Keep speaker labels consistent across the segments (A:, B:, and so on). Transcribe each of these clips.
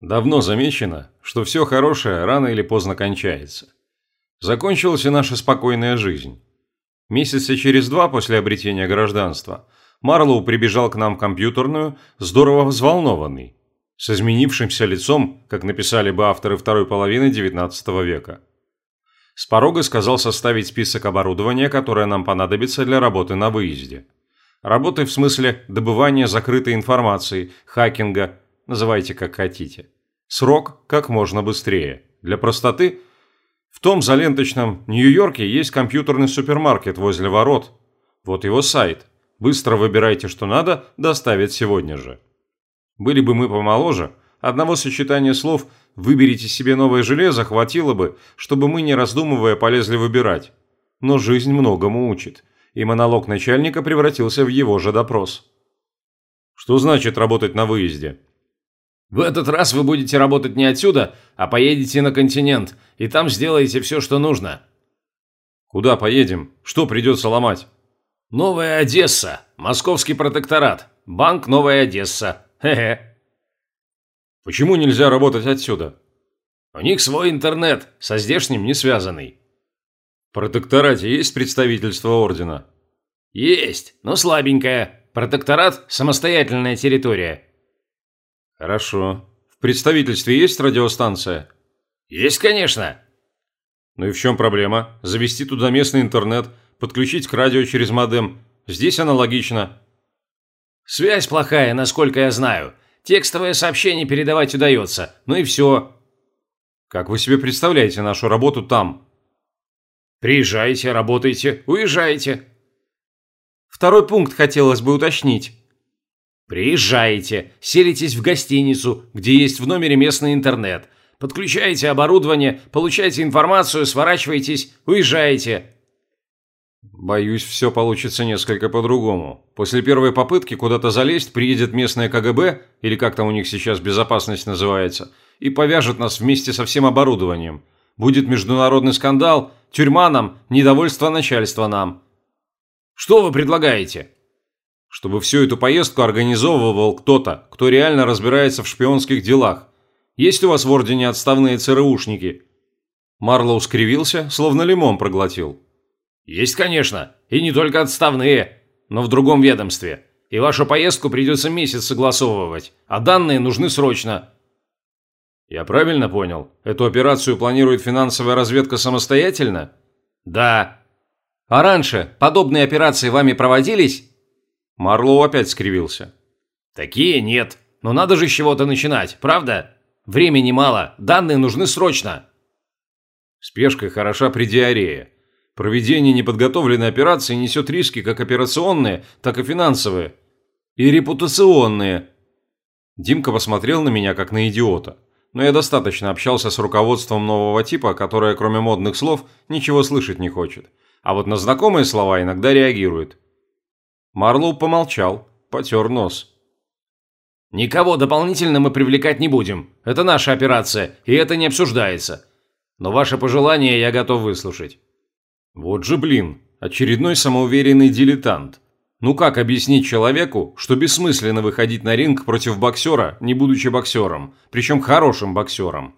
A: Давно замечено, что все хорошее рано или поздно кончается. Закончилась и наша спокойная жизнь. Месяца через два после обретения гражданства Марлоу прибежал к нам в компьютерную, здорово взволнованный, с изменившимся лицом, как написали бы авторы второй половины XIX века. С порога сказал составить список оборудования, которое нам понадобится для работы на выезде. Работы в смысле добывания закрытой информации, хакинга, называйте как хотите. Срок как можно быстрее. Для простоты в том заленточном Нью-Йорке есть компьютерный супермаркет возле ворот. Вот его сайт. Быстро выбирайте, что надо, доставят сегодня же. Были бы мы помоложе, одного сочетания слов «выберите себе новое железо» хватило бы, чтобы мы, не раздумывая, полезли выбирать. Но жизнь многому учит, и монолог начальника превратился в его же допрос. Что значит работать на выезде?
B: В этот раз вы будете работать не отсюда, а поедете на континент, и там сделаете все, что нужно.
A: Куда поедем? Что придется ломать?
B: Новая Одесса, Московский протекторат, банк Новая Одесса. Хе-хе.
A: Почему нельзя работать отсюда?
B: У них свой интернет, со здешним не связанный.
A: В протекторате есть представительство ордена?
B: Есть, но слабенькое. Протекторат – самостоятельная территория.
A: Хорошо. В представительстве есть радиостанция?
B: Есть, конечно.
A: Ну и в чем проблема? Завести туда местный интернет, подключить к радио через модем. Здесь аналогично.
B: Связь плохая, насколько я знаю. Текстовое сообщение передавать удается. Ну и все.
A: Как вы себе представляете нашу работу там?
B: Приезжайте, работайте, уезжайте.
C: Второй пункт хотелось бы уточнить.
B: Приезжаете, селитесь в гостиницу, где есть в номере местный интернет. Подключаете оборудование, получаете информацию, сворачиваетесь, уезжаете.
A: Боюсь, все получится несколько по-другому. После первой попытки куда-то залезть приедет местное КГБ, или как там у них сейчас безопасность называется, и повяжет нас вместе со всем оборудованием. Будет международный скандал, тюрьма нам, недовольство начальства нам.
B: Что вы предлагаете?
A: Чтобы всю эту поездку организовывал кто-то, кто реально разбирается в шпионских делах. Есть у вас в Ордене отставные ЦРУшники?» Марлоу скривился, словно лимон проглотил.
B: «Есть, конечно, и не только отставные, но в другом ведомстве. И вашу поездку придется месяц согласовывать, а данные нужны срочно».
A: «Я правильно понял? Эту операцию планирует финансовая разведка самостоятельно?»
B: «Да».
C: «А раньше подобные операции вами проводились?»
A: Марлоу опять скривился.
B: «Такие нет. Но надо же с чего-то начинать, правда? Времени мало, данные нужны срочно».
A: Спешка хороша при диарее. Проведение неподготовленной операции несет риски как операционные, так и финансовые. И репутационные. Димка посмотрел на меня как на идиота. Но я достаточно общался с руководством нового типа, которое, кроме модных слов, ничего слышать не хочет. А вот на знакомые слова иногда реагирует. Марлоу помолчал, потер нос.
B: «Никого дополнительно мы привлекать не будем. Это наша операция, и это не обсуждается. Но ваши пожелания я готов выслушать».
A: Вот же блин, очередной самоуверенный дилетант. Ну как объяснить человеку, что бессмысленно выходить на ринг против боксера, не будучи боксером, причем хорошим боксером?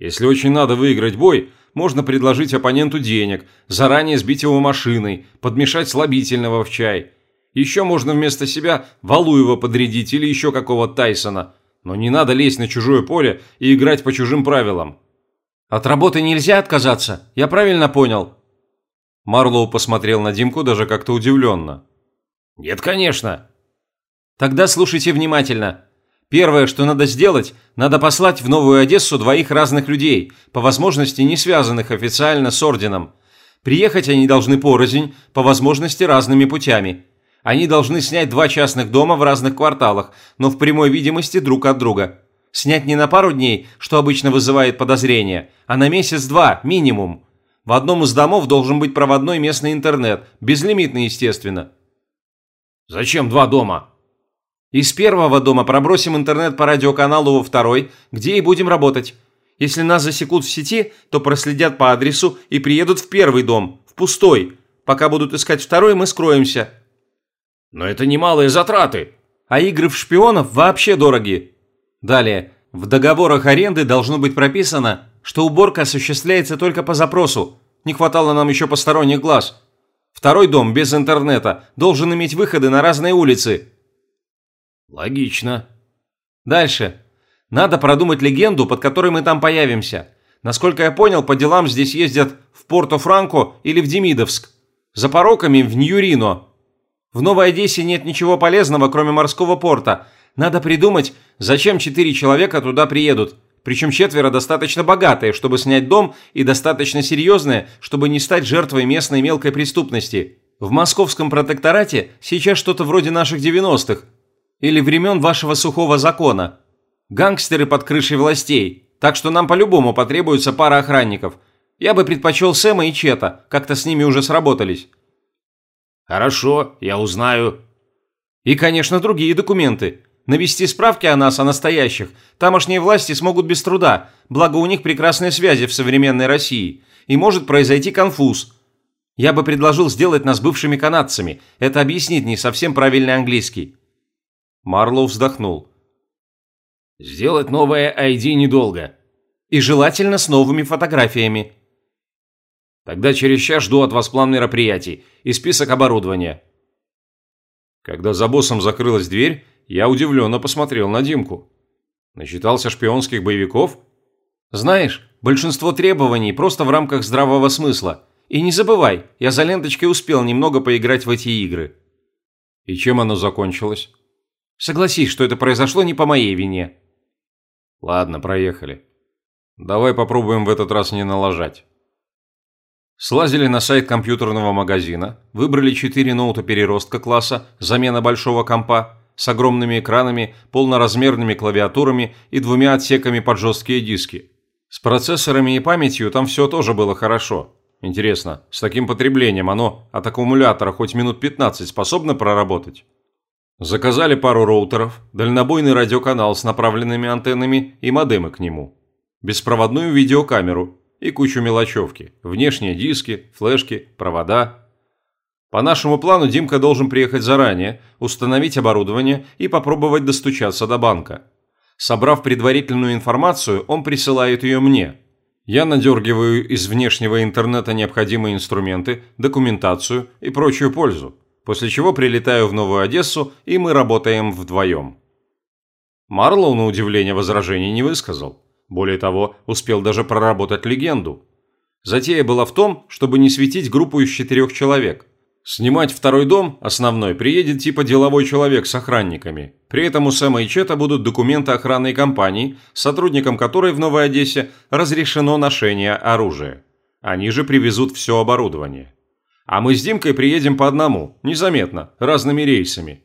A: Если очень надо выиграть бой, можно предложить оппоненту денег, заранее сбить его машиной, подмешать слабительного в чай – еще можно вместо себя Валуева подрядить или еще какого Тайсона. Но не надо лезть на чужое поле и играть по чужим правилам.
C: От работы нельзя отказаться, я правильно понял?
A: Марлоу посмотрел на Димку даже как-то удивленно.
B: Нет, конечно.
C: Тогда слушайте внимательно. Первое, что надо сделать, надо послать в Новую Одессу двоих разных людей, по возможности не связанных официально с орденом. Приехать они должны порознь, по возможности разными путями. Они должны снять два частных дома в разных кварталах, но в прямой видимости друг от друга. Снять не на пару дней, что обычно вызывает подозрения, а на месяц-два минимум. В одном из домов должен быть проводной местный интернет, безлимитный, естественно.
B: Зачем два дома?
C: Из первого дома пробросим интернет по радиоканалу во второй, где и будем работать. Если нас засекут в сети, то проследят по адресу и приедут в первый дом, в пустой. Пока будут искать второй, мы скроемся.
B: Но это немалые затраты.
C: А игры в шпионов вообще дороги. Далее. В договорах аренды должно быть прописано, что уборка осуществляется только по запросу. Не хватало нам еще посторонних глаз. Второй дом без интернета должен иметь выходы на разные улицы.
B: Логично.
C: Дальше. Надо продумать легенду, под которой мы там появимся. Насколько я понял, по делам здесь ездят в Порто-Франко или в Демидовск. За пороками в Ньюрино. В Новой Одессе нет ничего полезного, кроме морского порта. Надо придумать, зачем четыре человека туда приедут. Причем четверо достаточно богатые, чтобы снять дом, и достаточно серьезные, чтобы не стать жертвой местной мелкой преступности. В московском протекторате сейчас что-то вроде наших 90-х. Или времен вашего сухого закона. Гангстеры под крышей властей. Так что нам по-любому потребуется пара охранников. Я бы предпочел Сэма и Чета, как-то с ними уже сработались.
B: Хорошо, я узнаю.
C: И, конечно, другие документы. Навести справки о нас, о настоящих, тамошние власти смогут без труда, благо у них прекрасные связи в современной России. И может произойти конфуз. Я бы предложил сделать нас бывшими канадцами. Это объяснит не совсем правильный английский. Марлоу вздохнул.
B: Сделать новое ID недолго.
C: И желательно с новыми фотографиями.
B: Тогда через час жду от вас план мероприятий и список оборудования.
A: Когда за боссом закрылась дверь, я удивленно посмотрел на Димку. Начитался шпионских боевиков?
C: Знаешь, большинство требований просто в рамках здравого смысла. И не забывай, я за ленточкой успел немного поиграть в эти игры.
A: И чем оно закончилось?
C: Согласись, что это произошло не по моей вине.
A: Ладно, проехали. Давай попробуем в этот раз не налажать. Слазили на сайт компьютерного магазина, выбрали четыре ноута переростка класса, замена большого компа, с огромными экранами, полноразмерными клавиатурами и двумя отсеками под жесткие диски. С процессорами и памятью там все тоже было хорошо. Интересно, с таким потреблением оно от аккумулятора хоть минут 15 способно проработать? Заказали пару роутеров, дальнобойный радиоканал с направленными антеннами и модемы к нему. Беспроводную видеокамеру, и кучу мелочевки. Внешние диски, флешки, провода. По нашему плану Димка должен приехать заранее, установить оборудование и попробовать достучаться до банка. Собрав предварительную информацию, он присылает ее мне. Я надергиваю из внешнего интернета необходимые инструменты, документацию и прочую пользу, после чего прилетаю в Новую Одессу, и мы работаем вдвоем. Марлоу, на удивление, возражений не высказал. Более того, успел даже проработать легенду. Затея была в том, чтобы не светить группу из четырех человек. Снимать второй дом, основной, приедет типа деловой человек с охранниками. При этом у Сэма и Чета будут документы охранной компании, сотрудникам которой в Новой Одессе разрешено ношение оружия. Они же привезут все оборудование. А мы с Димкой приедем по одному, незаметно, разными рейсами.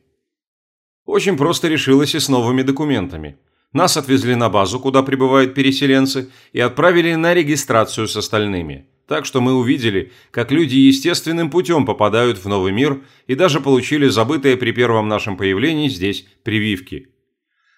A: Очень просто решилось и с новыми документами. Нас отвезли на базу, куда прибывают переселенцы, и отправили на регистрацию с остальными. Так что мы увидели, как люди естественным путем попадают в новый мир и даже получили забытые при первом нашем появлении здесь прививки.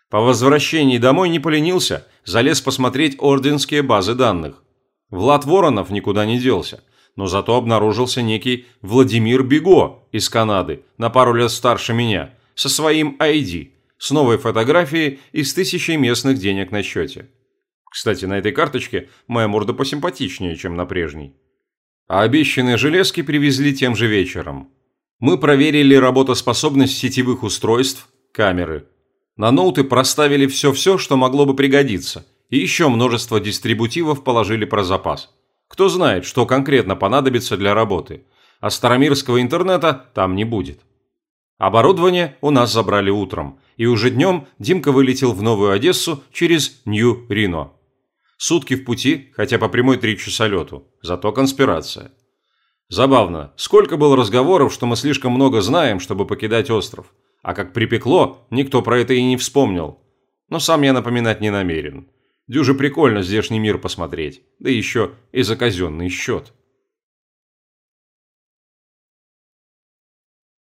A: По возвращении домой не поленился, залез посмотреть орденские базы данных. Влад Воронов никуда не делся, но зато обнаружился некий Владимир Бего из Канады, на пару лет старше меня, со своим ID – с новой фотографией и с тысячей местных денег на счете. Кстати, на этой карточке моя морда посимпатичнее, чем на прежней. А обещанные железки привезли тем же вечером. Мы проверили работоспособность сетевых устройств, камеры. На ноуты проставили все-все, что могло бы пригодиться, и еще множество дистрибутивов положили про запас. Кто знает, что конкретно понадобится для работы, а старомирского интернета там не будет. Оборудование у нас забрали утром, и уже днем Димка вылетел в Новую Одессу через Нью-Рино. Сутки в пути, хотя по прямой три часа лету, зато конспирация. Забавно, сколько было разговоров, что мы слишком много знаем, чтобы покидать остров. А как припекло, никто про это и не вспомнил. Но сам я напоминать не намерен. Дюже прикольно здешний мир посмотреть, да еще и за казенный счет.